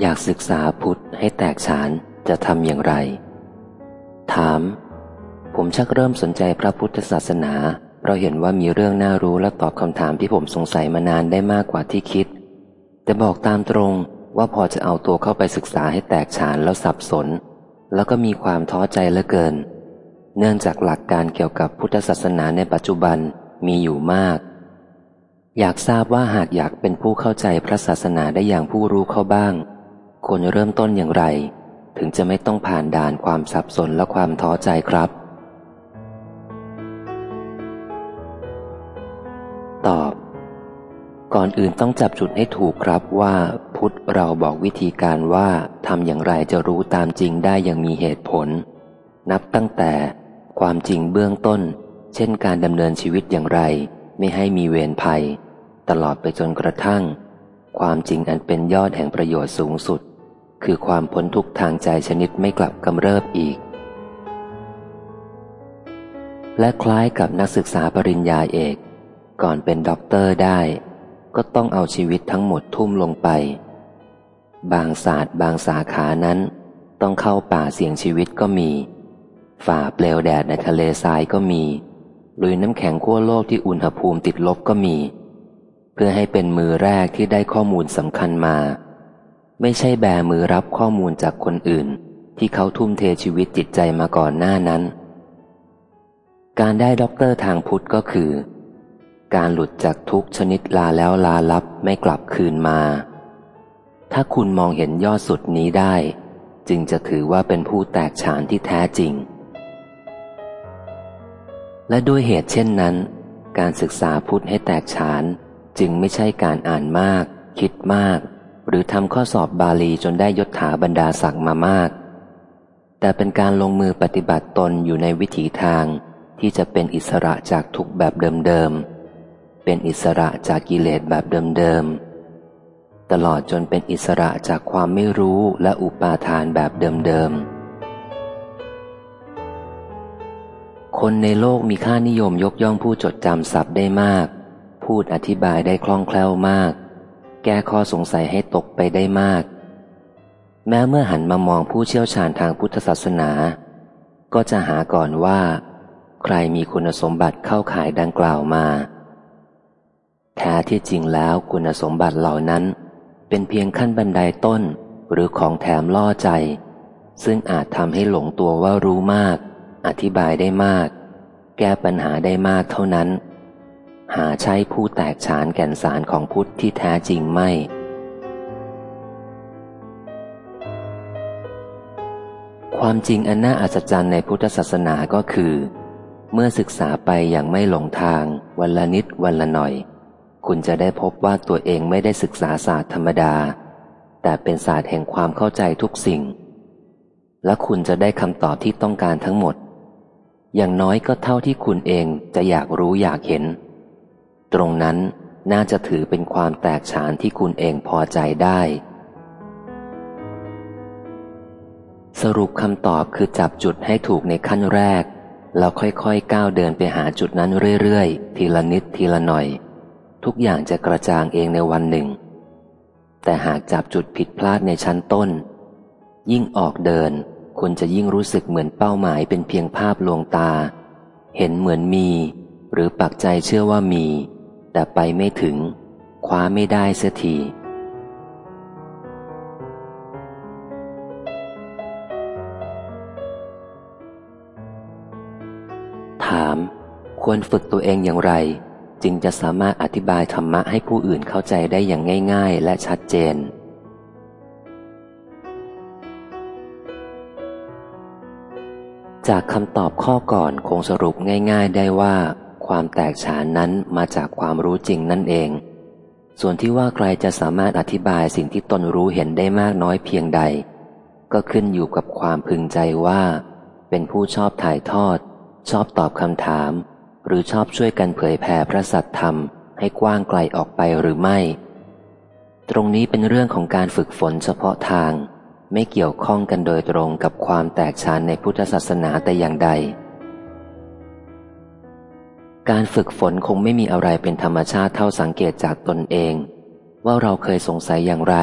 อยากศึกษาพุทธให้แตกฉานจะทำอย่างไร ถาม ผมชักเริ่มสนใจพระพุทธศาสนา เราเห็นว่ามีเรื่องน่ารู้และตอบคำถามที่ผมสงสัยมานานได้มากกว่าที่คิด แต่บอกตามตรงว่าพอจะเอาตัวเข้าไปศึกษาให้แตกฉานแล้วสับสน แล้วก็มีความท้อใจเหลือเกิน เนื่องจากหลักการเกี่ยวกับพุทธศาสนาในปัจจุบันมีอยู่มาก อยากทราบว่าหากอยากเป็นผู้เข้าใจพระศาสนาได้อย่างผู้รู้เข้าบ้าง ควรเริ่มต้นอย่างไร ถึงจะไม่ต้องผ่านด่านความสับสนและความท้อใจครับ ตอบ ก่อนอื่นต้องจับจุดให้ถูกครับว่าพุทธเราบอกวิธีการว่าทำอย่างไรจะรู้ตามจริงได้อย่างมีเหตุผล นับตั้งแต่ความจริงเบื้องต้น เช่นการดำเนินชีวิตอย่างไร ไม่ให้มีเวรภัย ตลอดไปจนกระทั่ง ความจริงอันเป็นยอดแห่งประโยชน์สูงสุด คือความพ้นทุกข์ทางใจชนิดไม่กลับกำเริบอีก และคล้ายกับนักศึกษาปริญญาเอก ก่อนเป็นด็อกเตอร์ได้ ก็ต้องเอาชีวิตทั้งหมดทุ่มลงไป บางศาสตร์บางสาขานั้น ต้องเข้าป่าเสี่ยงชีวิตก็มี ฝ่าเปลวแดดในทะเลทรายก็มีลุยน้ำแข็งขั้วโลกที่อุณหภูมิติดลบก็มี เพื่อให้เป็นมือแรกที่ได้ข้อมูลสำคัญมา ไม่ใช่แบมือรับข้อมูลจากคนอื่น ที่เขาทุ่มเทชีวิตจิตใจมาก่อนหน้านั้น การได้ด็อกเตอร์ทางพุทธก็คือ การหลุดจากทุกข์ชนิดลาแล้วลาลับไม่กลับคืนมา ถ้าคุณมองเห็นยอดสุดนี้ได้ จึงจะถือว่าเป็นผู้แตกฉานที่แท้จริง และด้วยเหตุเช่นนั้น การศึกษาพุทธให้แตกฉานจึงไม่ใช่การอ่านมาก คิดมาก รือทำข้อสอบบาลีจนได้ยศถาบรรดาศักดิ์มามาก แต่เป็นการลงมือปฏิบัติตนอยู่ในวิถีทางที่จะเป็นอิสระจากทุกแบบเดิมๆ เป็นอิสระจากกิเลสแบบเดิมๆ ตลอดจนเป็นอิสระจากความไม่รู้และอุปาทานแบบเดิมๆ คนในโลกมีค่านิยมยกย่องผู้จดจำศัพท์ได้มาก พูดอธิบายได้คล่องแคล่วมาก แก้ข้อสงสัยให้ตกไปได้มาก แม้เมื่อหันมามองผู้เชี่ยวชาญทางพุทธศาสนา ก็จะหาก่อนว่า ใครมีคุณสมบัติเข้าข่ายดังกล่าวมา แท้ที่จริงแล้วคุณสมบัติเหล่านั้น เป็นเพียงขั้นบันไดต้นหรือของแถมล่อใจ ซึ่งอาจทำให้หลงตัวว่ารู้มาก อธิบายได้มาก แก้ปัญหาได้มากเท่านั้น หาใช่ผู้แตกฉานแก่นสารของพุทธที่แท้จริงไม่ ความจริงอันน่าอัศจรรย์ในพุทธศาสนาก็คือ เมื่อศึกษาไปอย่างไม่หลงทาง วันละนิดวันละหน่อย คุณจะได้พบว่าตัวเองไม่ได้ศึกษาศาสตร์ธรรมดา แต่เป็นศาสตร์แห่งความเข้าใจทุกสิ่ง และคุณจะได้คำตอบที่ต้องการทั้งหมด อย่างน้อยก็เท่าที่คุณเองจะอยากรู้อยากเห็น ตรงนั้นน่าจะถือเป็นความแตกฉานที่คุณเองพอใจได้ สรุปคำตอบคือจับจุดให้ถูกในขั้นแรก แล้วค่อยๆก้าวเดินไปหาจุดนั้นเรื่อยๆ ทีละนิดทีละหน่อย ทุกอย่างจะกระจางเองในวันหนึ่ง แต่หากจับจุดผิดพลาดในชั้นต้น ยิ่งออกเดิน คุณจะยิ่งรู้สึกเหมือนเป้าหมายเป็นเพียงภาพลวงตา เห็นเหมือนมี หรือปักใจเชื่อว่ามี แต่ไปไม่ถึง คว้าไม่ได้เสียทีถาม ควรฝึกตัวเองอย่างไร จึงจะสามารถอธิบายธรรมะให้ผู้อื่นเข้าใจได้อย่างง่าย ๆ และชัดเจน จากคำตอบข้อก่อนคงสรุปง่าย ๆ ได้ว่า ความแตกฉานนั้นมาจากความรู้จริงนั่นเอง ส่วนที่ว่าใครจะสามารถอธิบายสิ่งที่ตนรู้เห็นได้มากน้อยเพียงใด ก็ขึ้นอยู่กับความพึงใจว่า เป็นผู้ชอบถ่ายทอด ชอบตอบคำถาม หรือชอบช่วยกันเผยแผ่พระสัตธรรม ให้กว้างไกลออกไปหรือไม่ ตรงนี้เป็นเรื่องของการฝึกฝนเฉพาะทาง ไม่เกี่ยวข้องกันโดยตรงกับความแตกฉานในพุทธศาสนาแต่อย่างใด การฝึกฝนคงไม่มีอะไรเป็นธรรมชาติเท่าสังเกตจากตนเอง ว่าเราเคยสงสัยอย่างไร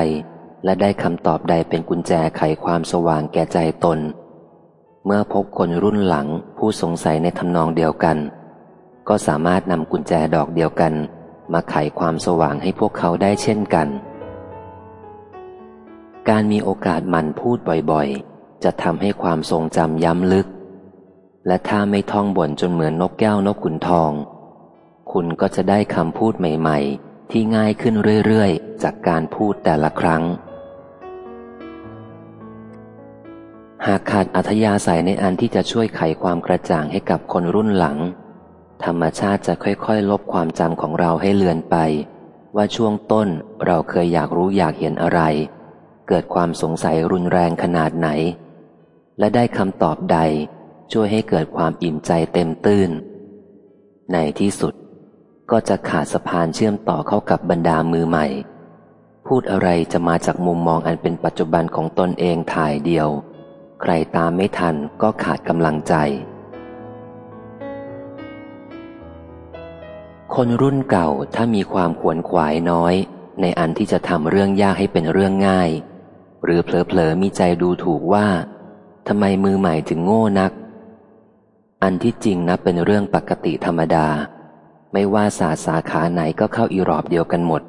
และได้คำตอบใดเป็นกุญแจไขความสว่างแก่ใจตน เมื่อพบคนรุ่นหลังผู้สงสัยในทำนองเดียวกัน ก็สามารถนำกุญแจดอกเดียวกัน มาไขความสว่างให้พวกเขาได้เช่นกัน การมีโอกาสมันพูดบ่อยๆ จะทำให้ความทรงจำย้ำลึก และถ้าไม่ท่องบ่นจนเหมือนนกแก้วนกขุนทอง คุณก็จะได้คำพูดใหม่ ๆ ที่ง่ายขึ้นเรื่อย ๆ จากการพูดแต่ละครั้ง หากขาดอัธยาศัยในอันที่จะช่วยไขความกระจ่างให้กับคนรุ่นหลัง ธรรมชาติจะค่อย ๆ ลบความจำของเราให้เลือนไป ว่าช่วงต้นเราเคยอยากรู้อยากเห็นอะไร เกิดความสงสัยรุนแรงขนาดไหน และได้คำตอบใด ช่วยให้เกิดความอิ่มใจเต็มตื้น ในที่สุดก็จะขาดสะพานเชื่อมต่อเข้ากับบรรดามือใหม่ พูดอะไรจะมาจากมุมมองอันเป็นปัจจุบันของตนเองถ่ายเดียว ใครตามไม่ทันก็ขาดกำลังใจ คนรุ่นเก่าถ้ามีความขวนขวายน้อย ในอันที่จะทำเรื่องยากให้เป็นเรื่องง่าย หรือเผลอๆมีใจดูถูกว่าทำไมมือใหม่ถึงโง่นัก อันที่จริงนะเป็นเรื่องปกติธรรมดา ไม่ว่าศาสตร์สาขาไหนก็เข้าอีรอบเดียวกันหมด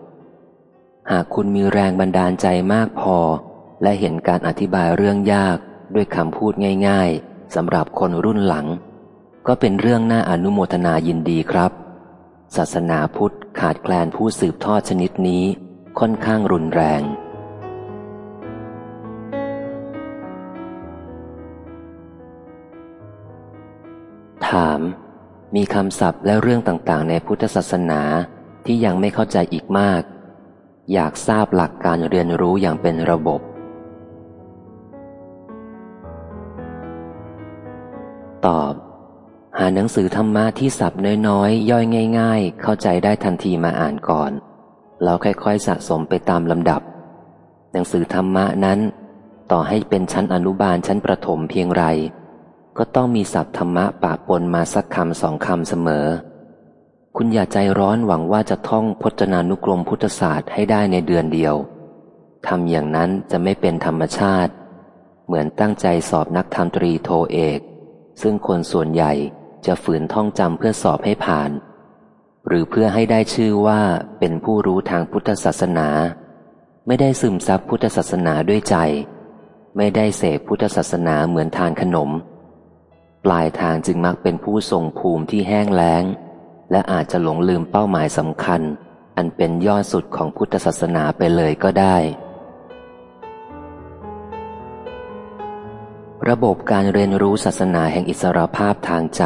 หากคุณมีแรงบันดาลใจมากพอ และเห็นการอธิบายเรื่องยากด้วยคำพูดง่าย ๆสำหรับคนรุ่นหลัง ก็เป็นเรื่องน่าอนุโมทนายินดีครับ ศาสนาพุทธขาดแคลนผู้สืบทอดชนิดนี้ค่อนข้างรุนแรง ถาม มีคำศัพท์และเรื่องต่างๆ ในพุทธศาสนาที่ยังไม่เข้าใจอีกมาก อยากทราบหลักการเรียนรู้อย่างเป็นระบบ ตอบ หาหนังสือธรรมะที่สับน้อยๆ ย่อยง่าย ๆ เข้าใจได้ทันทีมาอ่านก่อน แล้วค่อยๆสะสมไปตามลำดับ หนังสือธรรมะนั้น ต่อให้เป็นชั้นอนุบาลชั้นประถมเพียงไร ก็ต้องมีศัพท์ธรรมะปะปนมาสักคำสองคำเสมอ คุณอย่าใจร้อนหวังว่าจะท่องพจนานุกรมพุทธศาสตร์ให้ได้ในเดือนเดียวทำอย่างนั้นจะไม่เป็นธรรมชาติ เหมือนตั้งใจสอบนักธรรมตรีโทเอก ซึ่งคนส่วนใหญ่จะฝืนท่องจำเพื่อสอบให้ผ่าน หรือเพื่อให้ได้ชื่อว่าเป็นผู้รู้ทางพุทธศาสนา ไม่ได้ซึมซับพุทธศาสนาด้วยใจ ไม่ได้เสพพุทธศาสนาเหมือนทานขนม ปลายทางจึงมักเป็นผู้ทรงภูมิที่แห้งแล้ง และอาจจะหลงลืมเป้าหมายสำคัญ อันเป็นยอดสุดของพุทธศาสนาไปเลยก็ได้ ระบบการเรียนรู้ศาสนาแห่งอิสรภาพทางใจ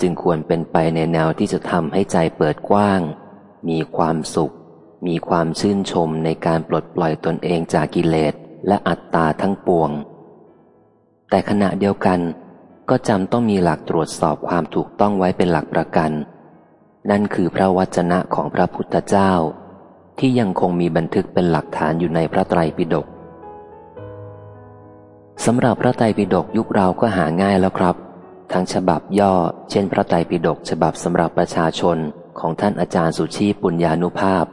จึงควรเป็นไปในแนวที่จะทำให้ใจเปิดกว้าง มีความสุข มีความชื่นชมในการปลดปล่อยตนเองจากกิเลสและอัตตาทั้งปวง แต่ขณะเดียวกัน ก็จำต้องมีหลักตรวจสอบความถูกต้องไว้เป็นหลักประกัน นั่นคือพระวจนะของพระพุทธเจ้า ที่ยังคงมีบันทึกเป็นหลักฐานอยู่ในพระไตรปิฎกสำหรับพระไตรปิฎกยุคเราก็หาง่ายแล้วครับ ทั้งฉบับย่อ เช่น พระไตรปิฎกฉบับสำหรับประชาชนของท่านอาจารย์สุชีปุญญานุภาพ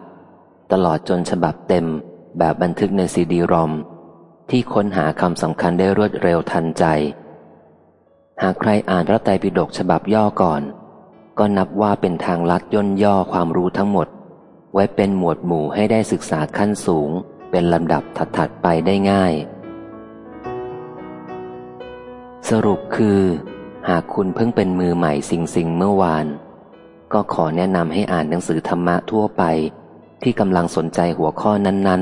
ตลอดจนฉบับเต็มแบบบันทึกในซีดีรอมที่ค้นหาคำสำคัญได้รวดเร็วทันใจ หากใครอ่านพระไตรปิฎกฉบับย่อก่อน ก็นับว่าเป็นทางลัดย่นย่อความรู้ทั้งหมด ไว้เป็นหมวดหมู่ให้ได้ศึกษาขั้นสูง เป็นลำดับถัดๆไปได้ง่าย สรุปคือ หากคุณเพิ่งเป็นมือใหม่สิงสิงเมื่อวาน ก็ขอแนะนำให้อ่านหนังสือธรรมะทั่วไป ที่กำลังสนใจหัวข้อนั้น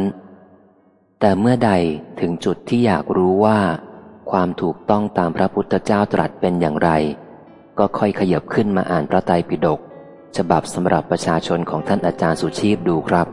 ๆ แต่เมื่อใดถึงจุดที่อยากรู้ว่า ความถูกต้องตามพระพุทธเจ้าตรัสเป็นอย่างไร ก็ค่อยขยับขึ้นมาอ่านพระไตรปิฎกฉบับสำหรับประชาชนของท่านอาจารย์สุชีพดูครับ